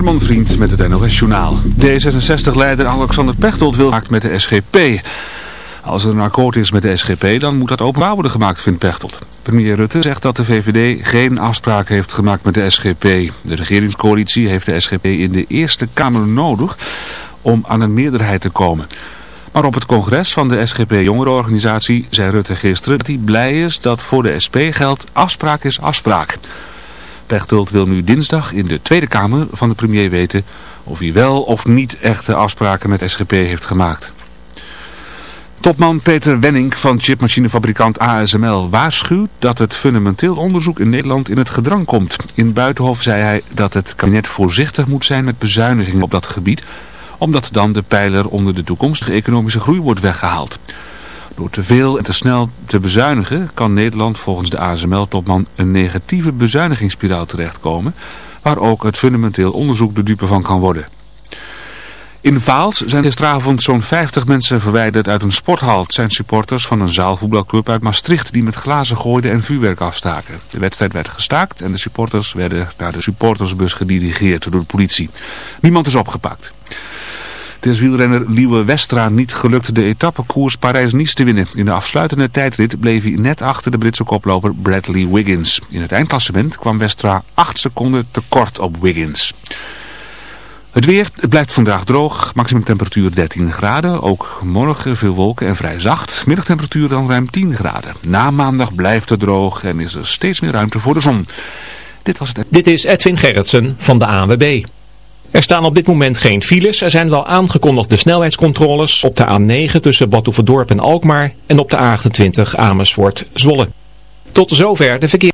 Herman Vriend met het NOS Journaal. D66-leider Alexander Pechtold wil maakt met de SGP. Als er een akkoord is met de SGP, dan moet dat openbaar worden gemaakt, vindt Pechtold. Premier Rutte zegt dat de VVD geen afspraak heeft gemaakt met de SGP. De regeringscoalitie heeft de SGP in de Eerste Kamer nodig om aan een meerderheid te komen. Maar op het congres van de SGP-jongerenorganisatie zei Rutte gisteren dat hij blij is dat voor de SP geldt afspraak is afspraak. Pechtold wil nu dinsdag in de Tweede Kamer van de premier weten of hij wel of niet echte afspraken met SGP heeft gemaakt. Topman Peter Wenning van chipmachinefabrikant ASML waarschuwt dat het fundamenteel onderzoek in Nederland in het gedrang komt. In Buitenhof zei hij dat het kabinet voorzichtig moet zijn met bezuinigingen op dat gebied, omdat dan de pijler onder de toekomstige economische groei wordt weggehaald. Door te veel en te snel te bezuinigen kan Nederland volgens de ASML-topman een negatieve bezuinigingsspiraal terechtkomen, waar ook het fundamenteel onderzoek de dupe van kan worden. In Vaals zijn gisteravond zo'n 50 mensen verwijderd uit een sporthal. Zijn supporters van een zaalvoetbalclub uit Maastricht die met glazen gooiden en vuurwerk afstaken. De wedstrijd werd gestaakt en de supporters werden naar de supportersbus gedirigeerd door de politie. Niemand is opgepakt. Het is wielrenner Liewe Westra niet gelukt de etappekoers Parijs-Nice te winnen. In de afsluitende tijdrit bleef hij net achter de Britse koploper Bradley Wiggins. In het eindklassement kwam Westra 8 seconden tekort op Wiggins. Het weer, het blijft vandaag droog, maximum temperatuur 13 graden. Ook morgen veel wolken en vrij zacht. Middagtemperatuur dan ruim 10 graden. Na maandag blijft het droog en is er steeds meer ruimte voor de zon. Dit was het. Dit is Edwin Gerritsen van de ANWB. Er staan op dit moment geen files. Er zijn wel aangekondigde snelheidscontroles op de A9 tussen Badhoevedorp en Alkmaar en op de A28 Amersfoort Zwolle. Tot zover de verkeer.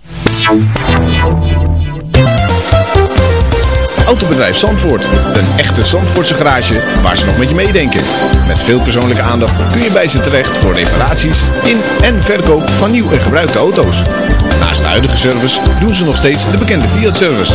Autobedrijf Zandvoort. Een echte Zandvoortse garage waar ze nog met je meedenken. Met veel persoonlijke aandacht kun je bij ze terecht voor reparaties in en verkoop van nieuw en gebruikte auto's. Naast de huidige service doen ze nog steeds de bekende Fiat-service.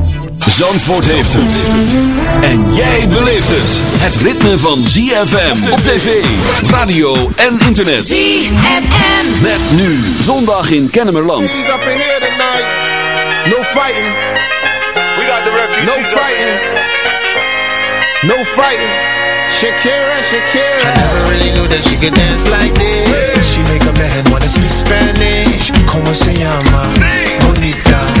Zandvoort heeft het. En jij beleeft het. Het ritme van ZFM op tv, radio en internet. ZFM. Met nu zondag in Kennemerland. Up in here tonight. No fighting. We got the refugees No fighting. No fighting. Shakira, Shakira. I never really knew that she could dance like this. She make a man wanna speak Spanish. Como se llama? Bonita.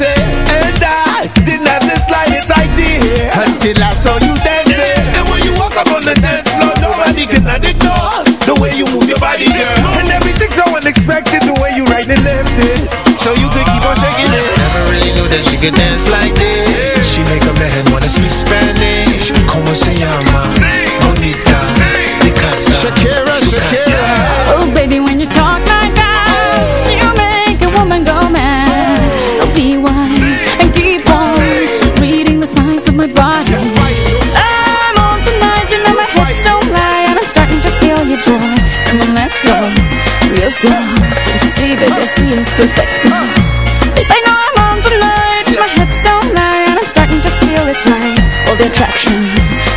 Body, girl. And everything's so unexpected, the way you right and left it. So you could keep on shaking it. Never really knew that she could dance like this. She make a man wanna speak Spanish. Como se llama? Slow. Don't you see, baby, see it's perfect. I know I'm on tonight, my hips don't lie, and I'm starting to feel it's right. All the attraction,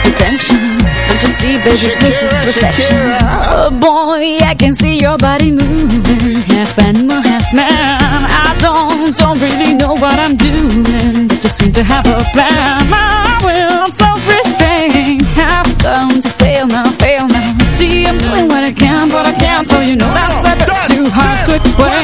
the tension. Don't you see, baby, this is perfection. Oh boy, I can see your body moving Half animal, half man I don't, don't really know what I'm doing But just seem to have a plan My will, I'm self-restrained Have come to fail now, fail now See, I'm doing what I can, but I can't, so you know that's a bit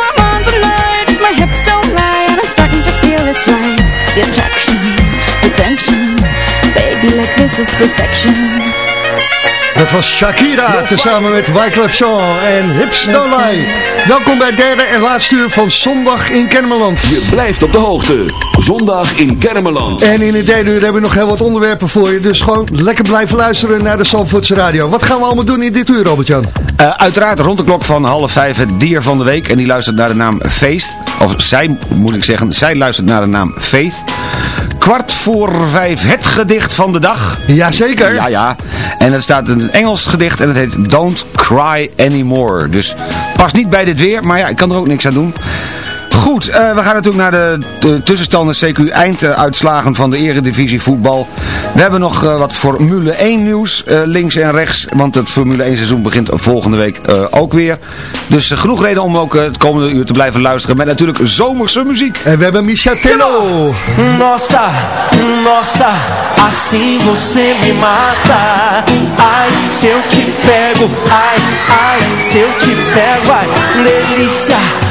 The attraction, the tension. Baby, like this is perfection. Dat was Shakira, tezamen met Wyclef Jean en Hips Lie. Welkom bij het derde en laatste uur van Zondag in Kennemerland. Je blijft op de hoogte. Zondag in Kermeland. En in het derde uur hebben we nog heel wat onderwerpen voor je. Dus gewoon lekker blijven luisteren naar de Zandvoortse Radio. Wat gaan we allemaal doen in dit uur, Robert-Jan? Uh, uiteraard rond de klok van half vijf het dier van de week. En die luistert naar de naam Feest. Of zij, moet ik zeggen, zij luistert naar de naam Faith. Kwart voor vijf het gedicht van de dag. Jazeker. Ja, ja. En er staat een Engels gedicht en het heet Don't Cry Anymore. Dus past niet bij dit weer, maar ja, ik kan er ook niks aan doen. Goed, uh, we gaan natuurlijk naar de, de tussenstanden CQ einduitslagen van de eredivisie voetbal. We hebben nog uh, wat Formule 1 nieuws, uh, links en rechts. Want het Formule 1 seizoen begint volgende week ook weer. Dus genoeg reden om ook het komende uur te blijven luisteren. Met natuurlijk zomerse muziek. En we hebben Michel Tello. Nossa, nossa, assim você me mata. Ai, se eu te pego, ai, ai, se eu te pego, ai, delícia.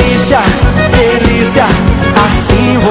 Delícia, delícia, assim você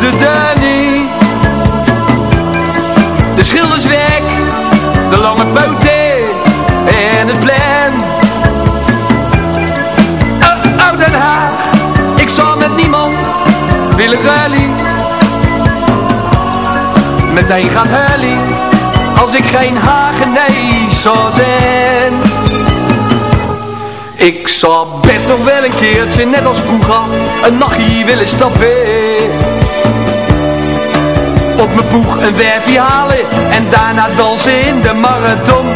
de Danny. De schilders weg, de lange poten en het plein. Oh, oh, Den Haag, ik zal met niemand willen rally. Meteen gaat Hully als ik geen Hagenees zou zijn. Ik zou best nog wel een keertje, net als vroeger, een nachtje willen stappen. Op mijn boeg een werfje halen en daarna dansen in de marathon.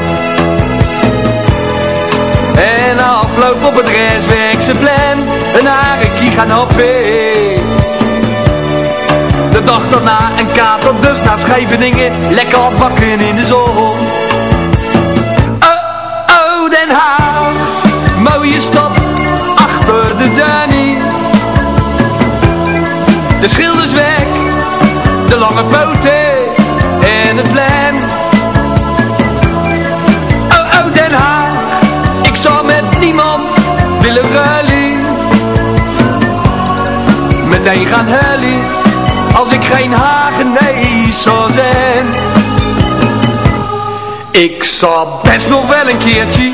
En afloop op het reiswerkse plan, een harekie gaan happen. De dag daarna een kater, dus naar Scheveningen, lekker bakken in de zon. Lange poten en het plein. Oh, oh, Den Haag, ik zou met niemand willen rally. Meteen gaan hully als ik geen Hagenees zou zijn. Ik zou best nog wel een keertje,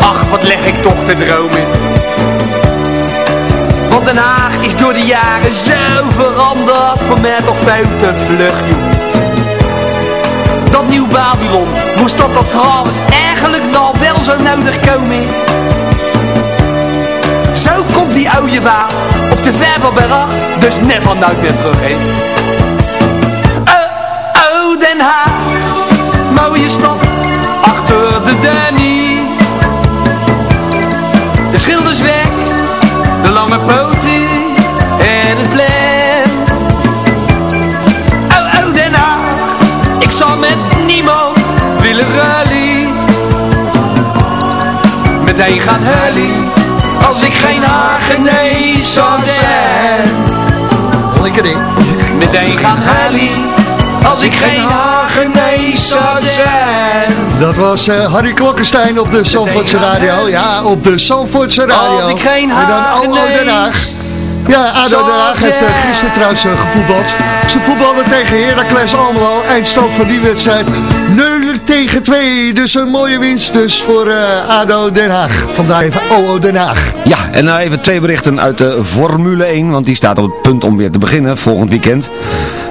ach wat leg ik toch te dromen. Den Haag is door de jaren zo veranderd, voor mij toch veel te vlug. Dat nieuw Babylon, moest dat er trouwens eigenlijk nou wel zo nodig komen? Zo komt die oude waar op de Vervelberg, dus never nooit meer terug heen. Oh, oh, Den Haag, mooie stad, achter de Danny. De schilders weg, de lange poten Meteen gaan hully als ik geen Hagenees zou zijn. Lekker ding. Meteen gaan Harry, als ik geen Hagenees zou zijn. Dat was eh, Harry Klokkenstein op de Zandvoortse Radio. Ja, op de Zandvoortse Radio. Als ik geen En dan Den Haag. Ja, ADO Den Haag heeft uh, gisteren trouwens uh, gevoetbald. Ze voetbalden tegen Heracles Almelo. Eindstand van die wedstrijd 0 tegen 2. Dus een mooie winst dus voor uh, ADO Den Haag. Vandaar even OO Den Haag. Ja, en nou even twee berichten uit de Formule 1, want die staat op het punt om weer te beginnen volgend weekend.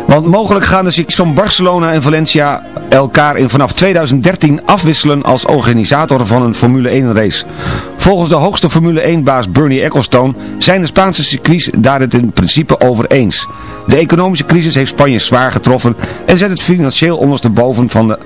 Want mogelijk gaan de circuits van Barcelona en Valencia elkaar in vanaf 2013 afwisselen als organisator van een Formule 1 race. Volgens de hoogste Formule 1 baas Bernie Ecclestone zijn de Spaanse circuits daar het in principe over eens. De economische crisis heeft Spanje zwaar getroffen en zet het financieel ondersteboven van de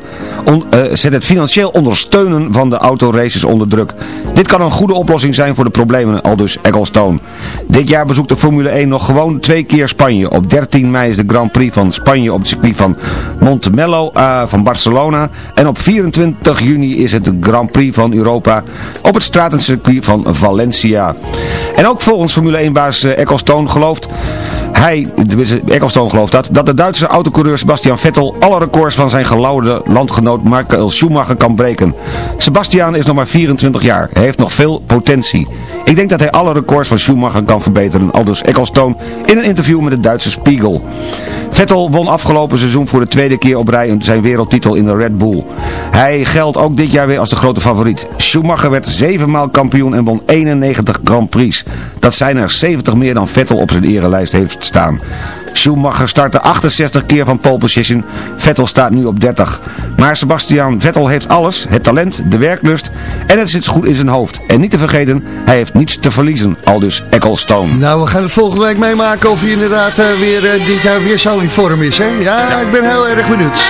on, uh, zet het financieel ondersteunen van de autoraces onder druk. Dit kan een goede oplossing zijn voor de problemen, aldus Ecclestone. Dit jaar bezoekt de Formule 1 nog gewoon twee keer Spanje. Op 13 mei is de Grand Prix van Spanje op het circuit van Montemelo uh, van Barcelona. En op 24 juni is het de Grand Prix van Europa op het stratencircuit van Valencia. En ook volgens Formule 1 baas uh, Ecclestone gelooft hij, Ecclestone gelooft dat, dat de Duitse autocoureur Sebastian Vettel alle records van zijn gelauwde landgenoot Michael Schumacher kan breken. Sebastian is nog maar 24 jaar. Hij heeft nog veel potentie. Ik denk dat hij alle records van Schumacher kan verbeteren, aldus Ecclestone in een interview met de Duitse Spiegel. Vettel won afgelopen seizoen voor de tweede keer op rij zijn wereldtitel in de Red Bull. Hij geldt ook dit jaar weer als de grote favoriet. Schumacher werd zevenmaal kampioen en won 91 Grand Prix. Dat zijn er 70 meer dan Vettel op zijn erelijst heeft staan. Schumacher startte 68 keer van pole position, Vettel staat nu op 30. Maar Sebastian Vettel heeft alles, het talent, de werklust en het zit goed in zijn hoofd. En niet te vergeten, hij heeft niets te verliezen, al dus Ecclestone. Nou, we gaan het volgende week meemaken of hij inderdaad eh, weer eh, dit jaar weer zo in vorm is. Hè? Ja, ik ben heel erg benieuwd.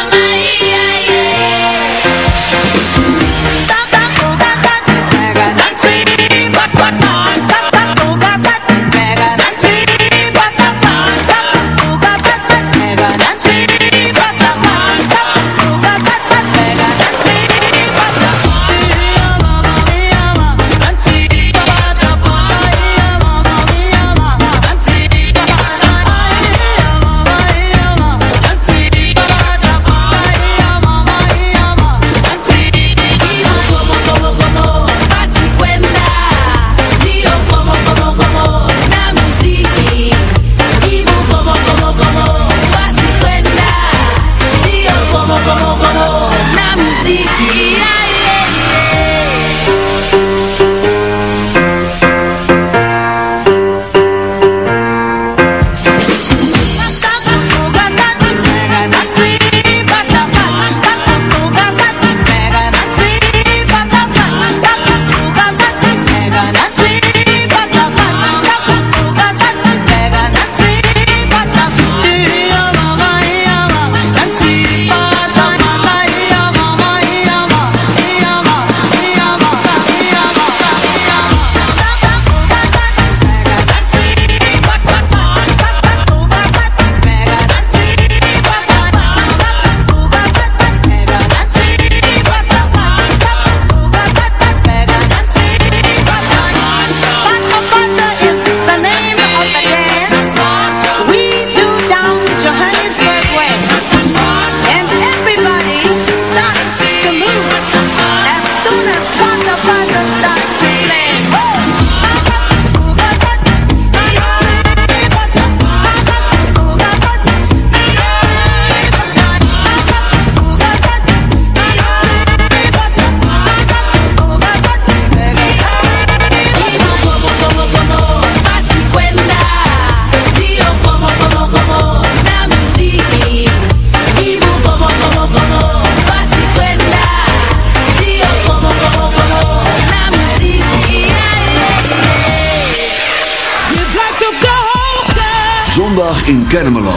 In Kermeland.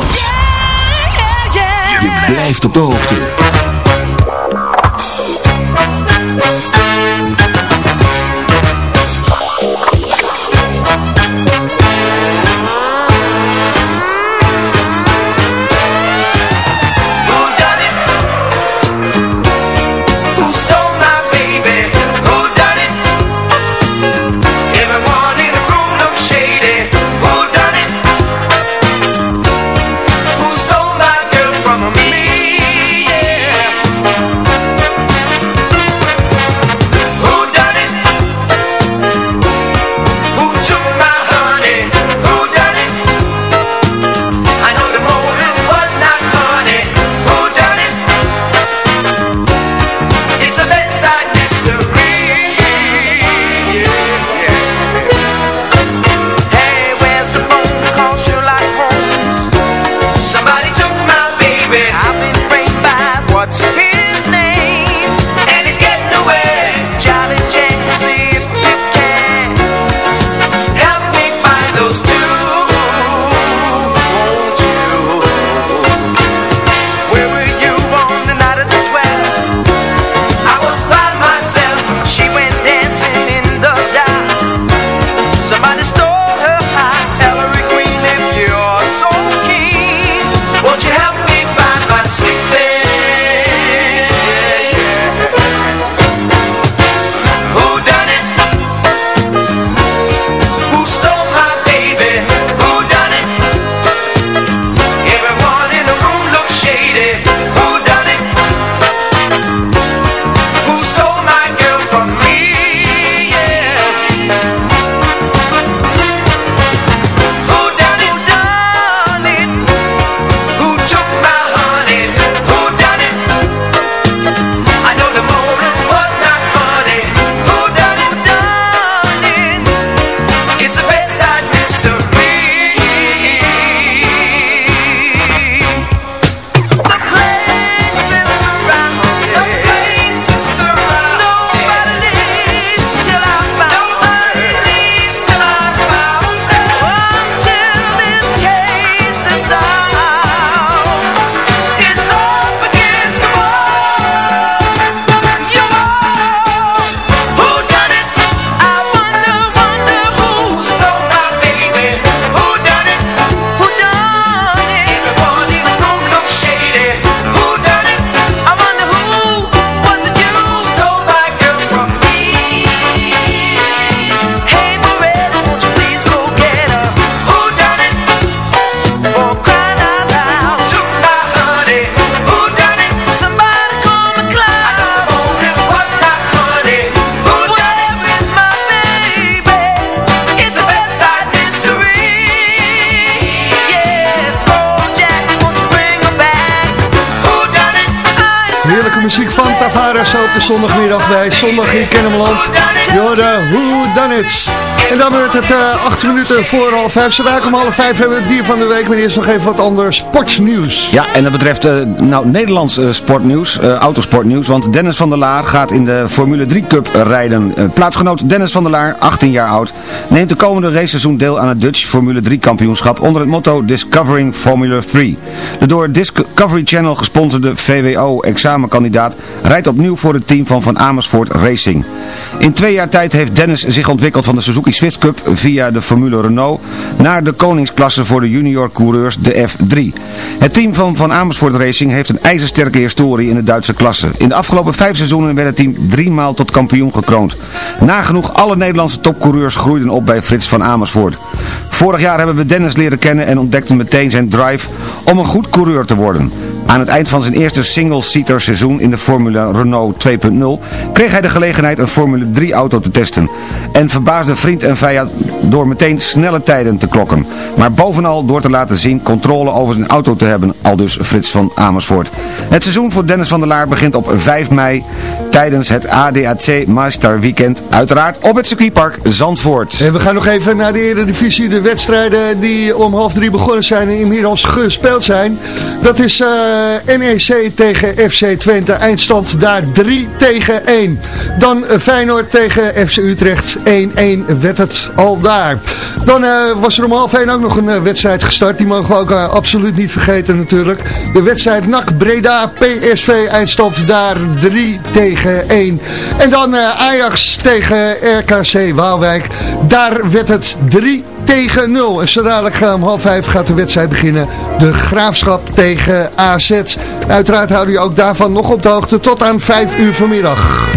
Op de zondagmiddag bij Zondag in Kennemerland. Jorden, Who Done It? En dan werd het uh, acht minuten voor half vijf. Ze raken om half vijf hebben we het dier van de week. Maar eerst nog even wat ander sportnieuws. Ja, en dat betreft uh, nou, Nederlands uh, sportnieuws, autosportnieuws. Want Dennis van der Laar gaat in de Formule 3 Cup rijden. plaatsgenoot Dennis van der Laar, 18 jaar oud, neemt de komende raceseizoen deel aan het Dutch Formule 3 kampioenschap onder het motto Discovering Formula 3. De door Discovery Channel gesponsorde VWO-examenkandidaat rijdt opnieuw voor het team van Van Amersfoort Racing. In twee jaar tijd heeft Dennis zich ontwikkeld van de Suzuki Swift Cup via de Formule Renault naar de koningsklasse voor de junior coureurs, de F3. Het team van Van Amersfoort Racing heeft een ijzersterke historie in de Duitse klasse. In de afgelopen vijf seizoenen werd het team drie maal tot kampioen gekroond. Nagenoeg alle Nederlandse topcoureurs groeiden op bij Frits van Amersfoort. Vorig jaar hebben we Dennis leren kennen en ontdekten meteen zijn drive om een goed coureur te worden. Aan het eind van zijn eerste single-seater seizoen in de Formule Renault 2.0 kreeg hij de gelegenheid een Formule 3 auto te testen. En verbaasde vriend en vijand door meteen snelle tijden te klokken. Maar bovenal door te laten zien controle over zijn auto te hebben, al dus Frits van Amersfoort. Het seizoen voor Dennis van der Laar begint op 5 mei tijdens het ADAC Master Weekend. Uiteraard op het circuitpark Zandvoort. En we gaan nog even naar de Eredivisie. De wedstrijden die om half drie begonnen zijn en inmiddels gespeeld zijn. Dat is uh, NEC tegen FC Twente. Eindstand daar 3 tegen 1. Dan Feyenoord tegen FC Utrecht. 1-1 werd het al daar. Dan uh, was er om half 1 ook nog een wedstrijd gestart. Die mogen we ook absoluut niet vergeten natuurlijk. De wedstrijd NAC Breda PSV. Eindstand daar 3 tegen 1. En dan Ajax tegen RKC Waalwijk. Daar werd het 3 tegen 0. En zo dadelijk om half 5 gaat de wedstrijd beginnen. De Graafschap tegen AZ. Uiteraard houden je ook daarvan nog op de hoogte tot aan 5 uur vanmiddag.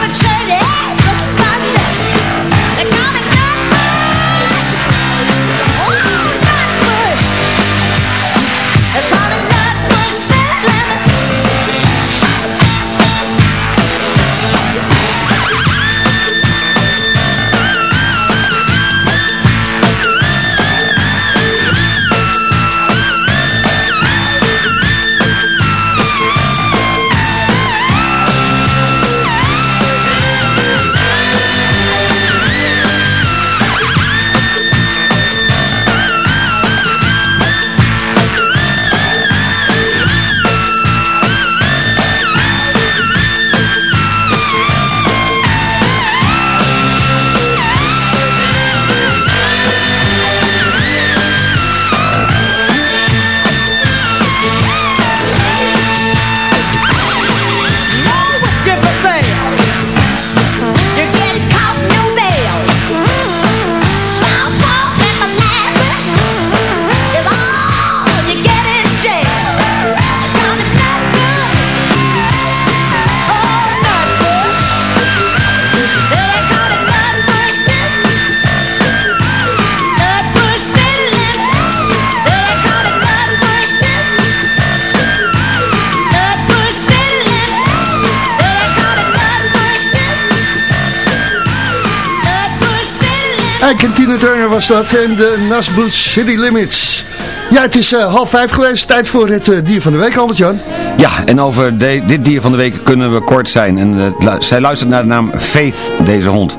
I'm a child. Dat en de Nasboot City Limits. Ja, het is uh, half vijf geweest. Tijd voor het uh, dier van de week, Albert-Jan. Ja, en over dit dier van de week kunnen we kort zijn. En, uh, zij luistert naar de naam Faith, deze hond.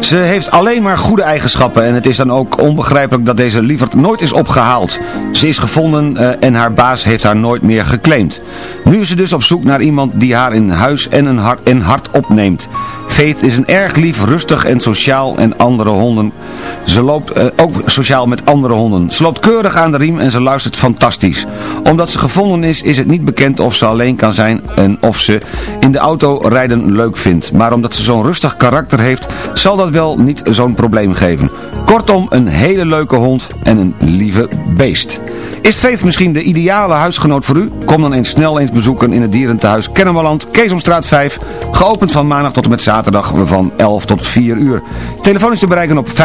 Ze heeft alleen maar goede eigenschappen en het is dan ook onbegrijpelijk dat deze lieverd nooit is opgehaald. Ze is gevonden en haar baas heeft haar nooit meer geclaimd. Nu is ze dus op zoek naar iemand die haar in huis en een hart, en hart opneemt. Faith is een erg lief, rustig en sociaal en andere honden. Ze loopt uh, ook sociaal met andere honden. Ze loopt keurig aan de riem en ze luistert fantastisch. Omdat ze gevonden is, is het niet bekend of ze alleen kan zijn en of ze in de auto rijden leuk vindt. Maar omdat ze zo'n rustig karakter heeft, zal dat wel niet zo'n probleem geven. Kortom, een hele leuke hond en een lieve beest. Is Faith misschien de ideale huisgenoot voor u? Kom dan eens snel eens bezoeken in het dierentehuis Kennemerland, Keesomstraat 5. Geopend van maandag tot en met zaterdag van 11 tot 4 uur. Telefoon is te bereiken op 571-3888. 571-3888.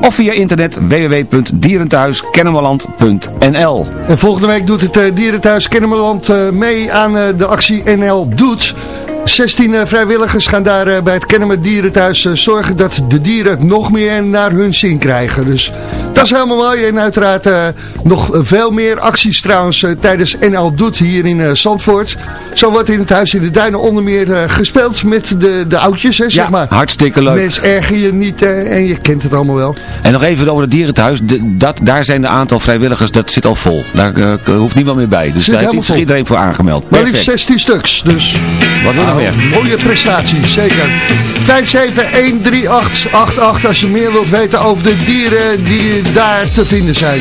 Of via internet www.dierentehuiskennemerland.nl En volgende week doet het uh, Dierentehuis Kennemerland uh, mee aan uh, de actie NL Doet. 16 vrijwilligers gaan daar bij het Kennemer Dierenthuis zorgen dat de dieren nog meer naar hun zin krijgen. Dus dat is helemaal mooi. En uiteraard uh, nog veel meer acties trouwens uh, tijdens NL Doet hier in uh, Zandvoort. Zo wordt in het Huis in de Duinen onder meer gespeeld met de, de oudjes, hè, zeg ja, maar. hartstikke leuk. Mens erger je niet en je kent het allemaal wel. En nog even over het dierentehuis. De, dat, daar zijn de aantal vrijwilligers, dat zit al vol. Daar hoeft niemand meer bij. Dus zit daar heeft iedereen voor aangemeld. Maar liefst 16 stuks, dus... Wat wil je meer? Mooie prestatie, zeker. 5713888 als je meer wilt weten over de dieren die daar te vinden zijn.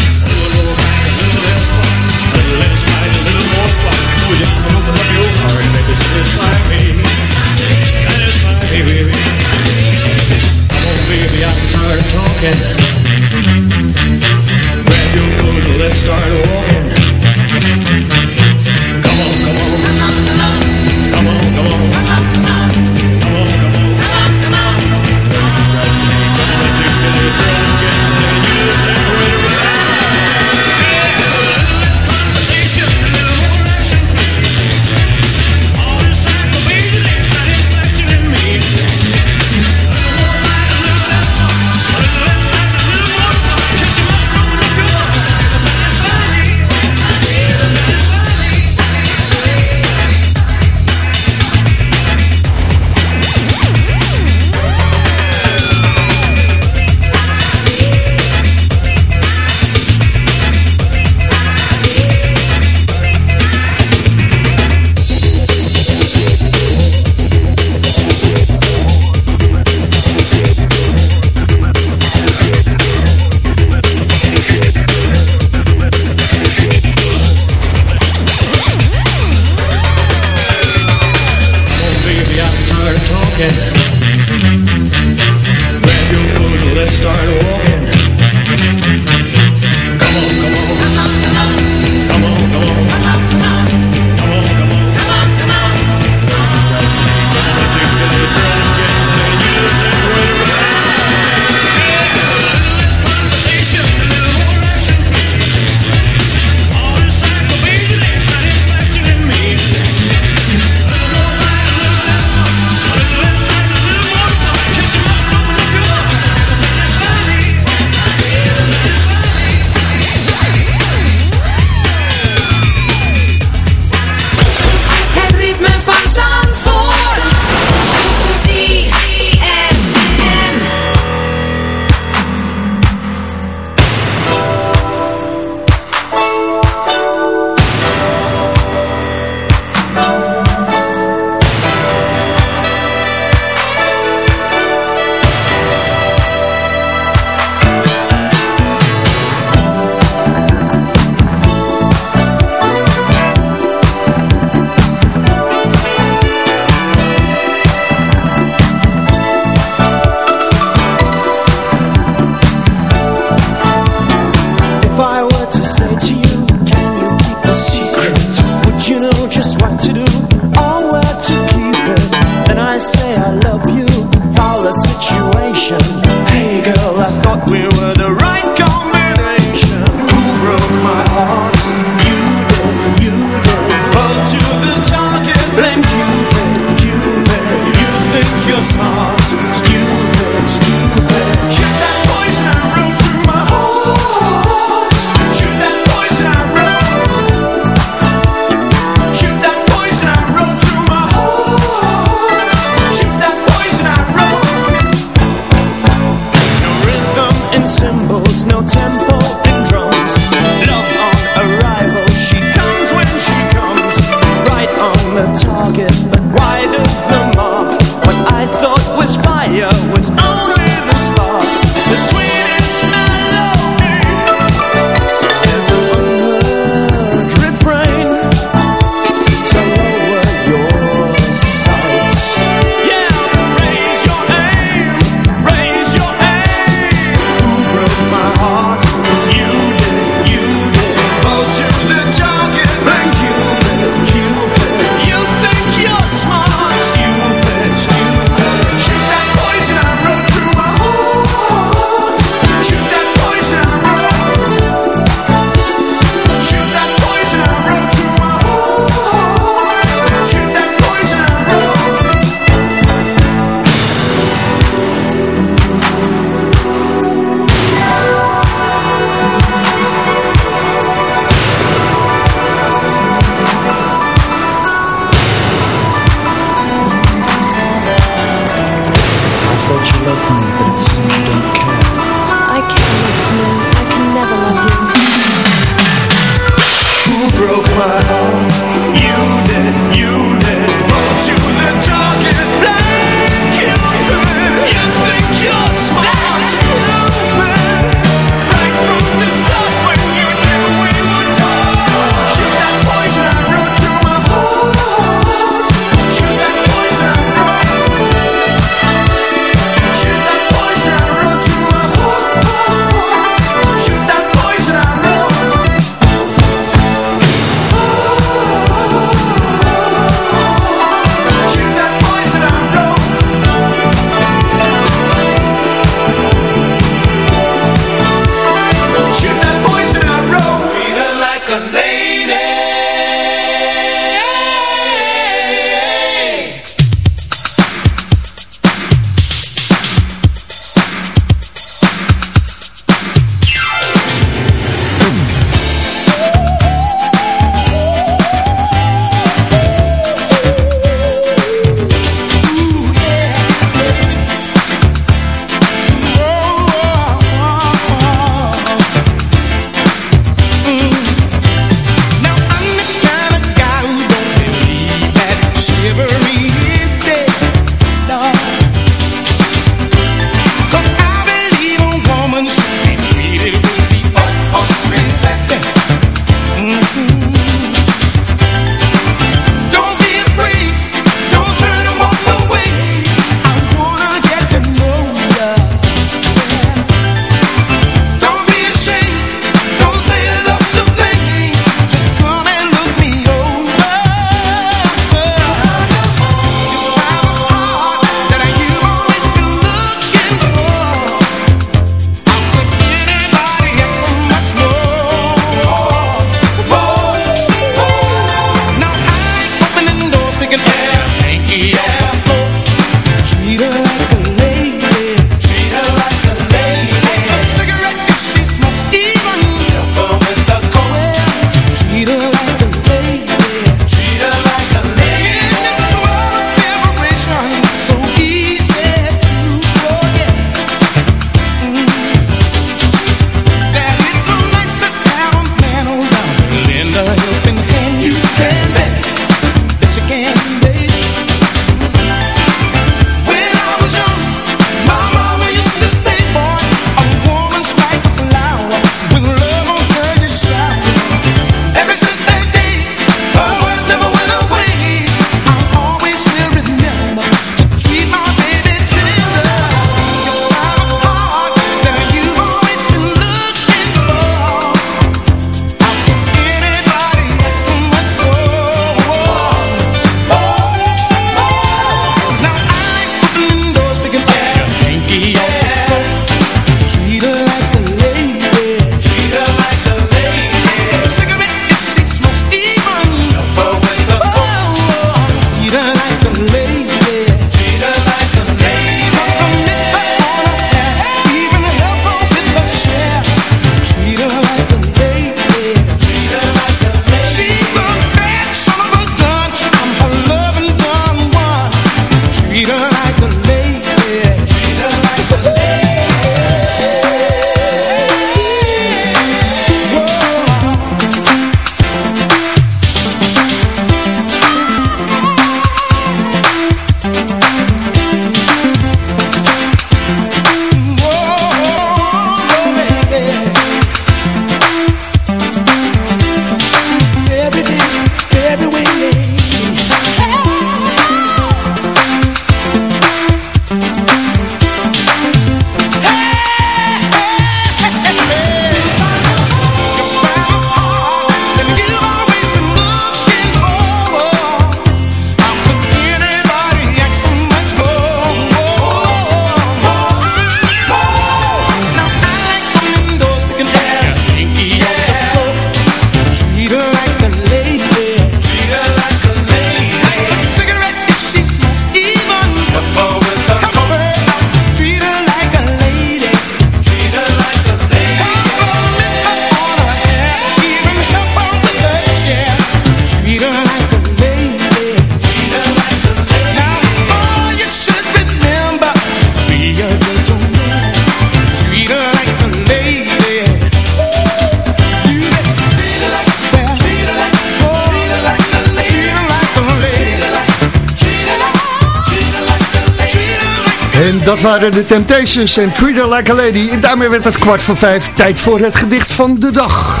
Waren de Temptations en Treat Like a Lady. En daarmee werd het kwart voor vijf. Tijd voor het gedicht van de dag.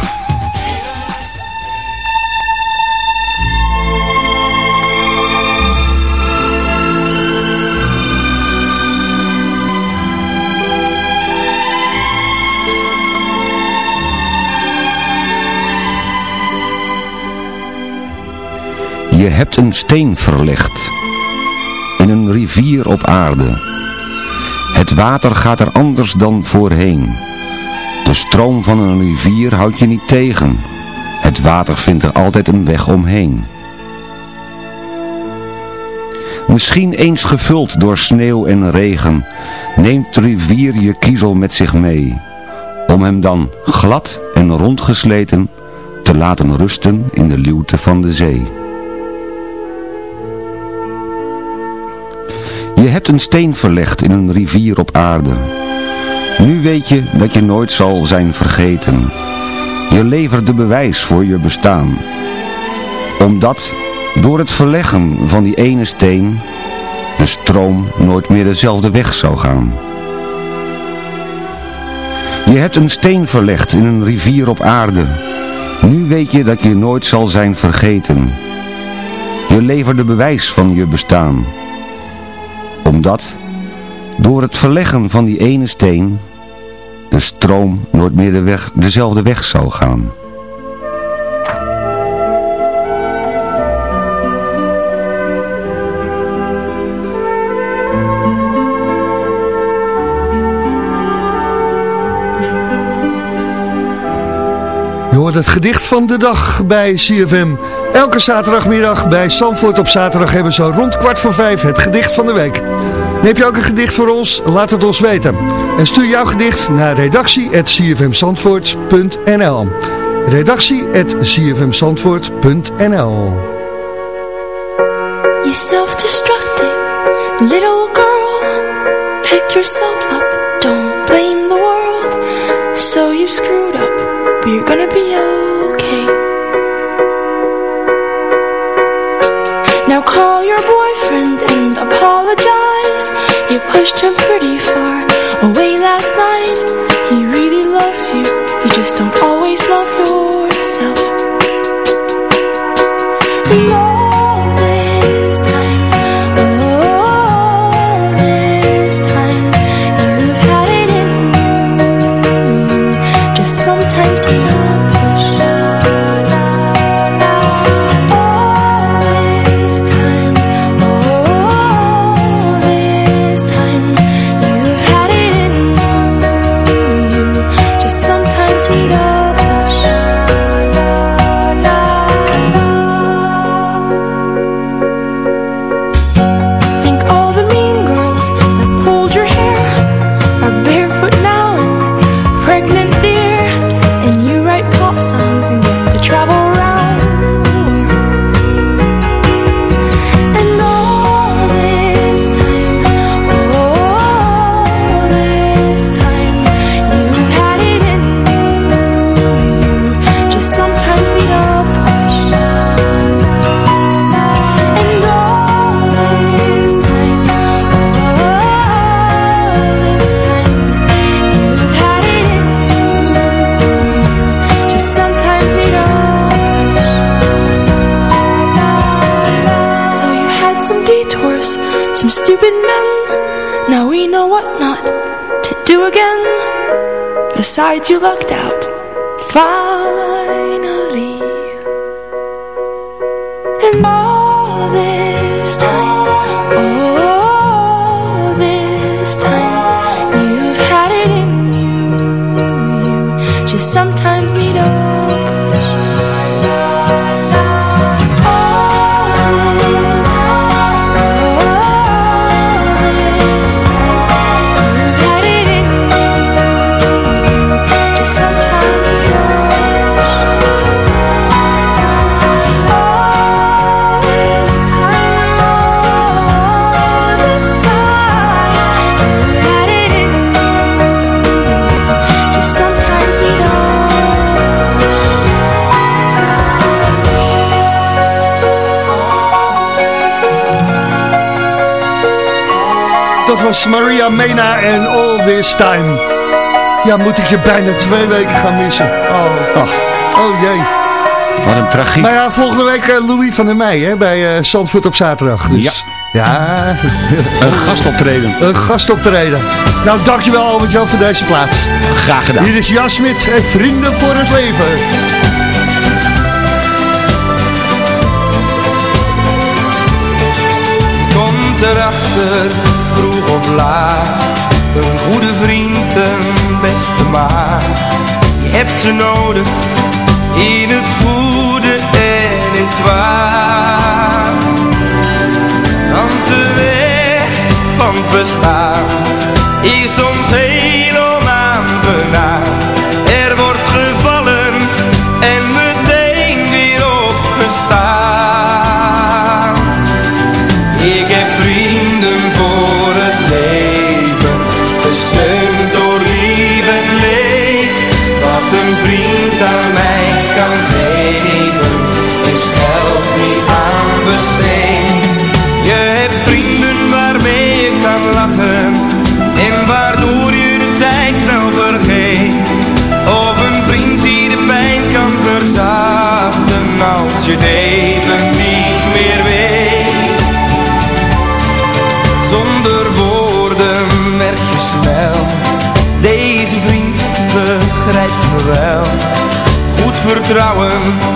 Je hebt een steen verlegd in een rivier op aarde. Het water gaat er anders dan voorheen. De stroom van een rivier houdt je niet tegen. Het water vindt er altijd een weg omheen. Misschien eens gevuld door sneeuw en regen, neemt de rivier je kiezel met zich mee, om hem dan glad en rondgesleten te laten rusten in de luwte van de zee. Je hebt een steen verlegd in een rivier op aarde. Nu weet je dat je nooit zal zijn vergeten. Je levert de bewijs voor je bestaan. Omdat door het verleggen van die ene steen de stroom nooit meer dezelfde weg zou gaan. Je hebt een steen verlegd in een rivier op aarde. Nu weet je dat je nooit zal zijn vergeten. Je levert de bewijs van je bestaan omdat, door het verleggen van die ene steen, de stroom nooit meer dezelfde weg zou gaan. Je hoort het gedicht van de dag bij CFM. Elke zaterdagmiddag bij Sanford op zaterdag hebben ze rond kwart voor vijf het gedicht van de week. Heb je ook een gedicht voor ons? Laat het ons weten. En stuur jouw gedicht naar redactie.cfmzandvoort.nl redactie.cfmzandvoort.nl You self-destructing little girl Pick yourself up, don't blame the world So you screwed up, you're gonna be okay. Now call your boyfriend and apologize. You pushed him pretty far away last night. He really loves you, you just don't always love yourself Besides you lucked out, finally. And all this time, all Maria Mena en All This Time. Ja, moet ik je bijna twee weken gaan missen. Oh, oh jee. Wat een tragiek. Maar ja, volgende week eh, Louis van der Meij hè, bij eh, Zandvoort op zaterdag. Dus. Ja. Ja. een gastoptreden. Een gastoptreden. Nou, dankjewel Albert-Jan voor deze plaats. Graag gedaan. Hier is Jasmit en eh, Vrienden voor het Leven. erachter of laat Een goede vriend, een beste maat. Je hebt ze nodig in het goede en in het kwaad. Want de weg van het bestaan is soms de onaangenaam. trouwen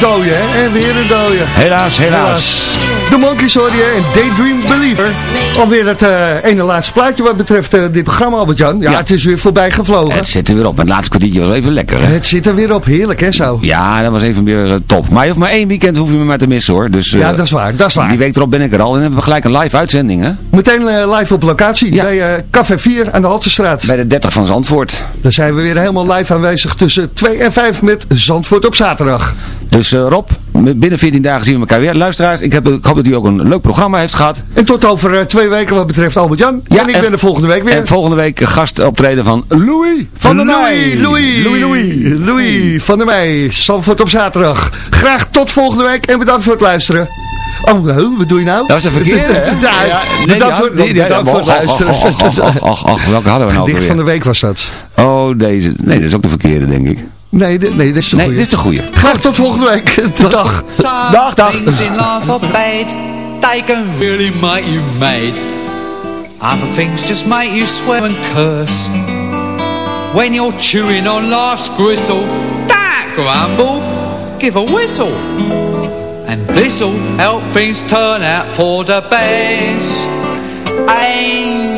dode, hè? En weer een dode. Helaas, helaas. De Monkeys hoor je en Daydream Believer. Alweer het eh, ene laatste plaatje wat betreft eh, dit programma, Albert-Jan. Ja, Ja. het is weer voorbij gevlogen. Het zit er weer op. Het laatste kwartiertje was even lekker. Hè? Het zit er weer op. Heerlijk, hè, zo? Ja, dat was even weer eh, top. Maar je hoeft maar één weekend hoef je me maar te missen hoor. Dus, Ja, dat is waar, dat is waar. Die week erop ben ik er al. En dan hebben we gelijk een live uitzending hè. Meteen live op locatie bij Café 4 aan de Haltestraat. Bij de 30 van Zandvoort. Daar zijn we weer helemaal live aanwezig tussen 2 en 5 met Zandvoort op zaterdag. Dus eh, Rob, binnen 14 dagen zien we elkaar weer. Luisteraars, ik, heb, ik hoop dat u ook een leuk programma heeft gehad. En tot over eh, twee weken wat betreft Albert-Jan. Ja, en ik en- ben er volgende week weer. En volgende week gast optreden van Louis van der Meij. Louis, Louis, Louis, Louis van der Meij, Zandvoort op zaterdag. Graag tot volgende week en bedankt voor het luisteren. Oh, huh, wat doe je nou? Dat was een verkeerde, hè? ja, Ja, nee, bedankt voor, bedankt het luisteren. och, och, och, och, och, welke hadden we nou weer? van de week was dat. Oh, deze. Nee, dat is ook de verkeerde, denk ik. Nee, de- nee, dit is de Nee, goeie. dit is de goeie. Graag tot volgende week. Dag. Dag, dag. things in life are bad. They can really make you mad. Other things just make you swear and curse. When you're chewing on life's gristle, that grumble, give a whistle. And this'll help things turn out for the best. And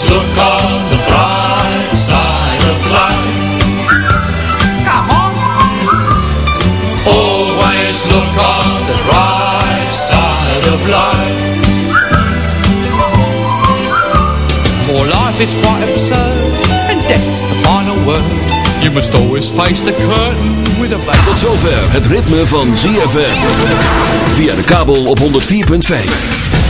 Always look on the bright side of life. Come on. Always look on the bright side of life. For life is quite absurd, and death's the final word. You must always face the curtain with a. Tot zover het ritme van ZFM. Via de kabel op 104.5.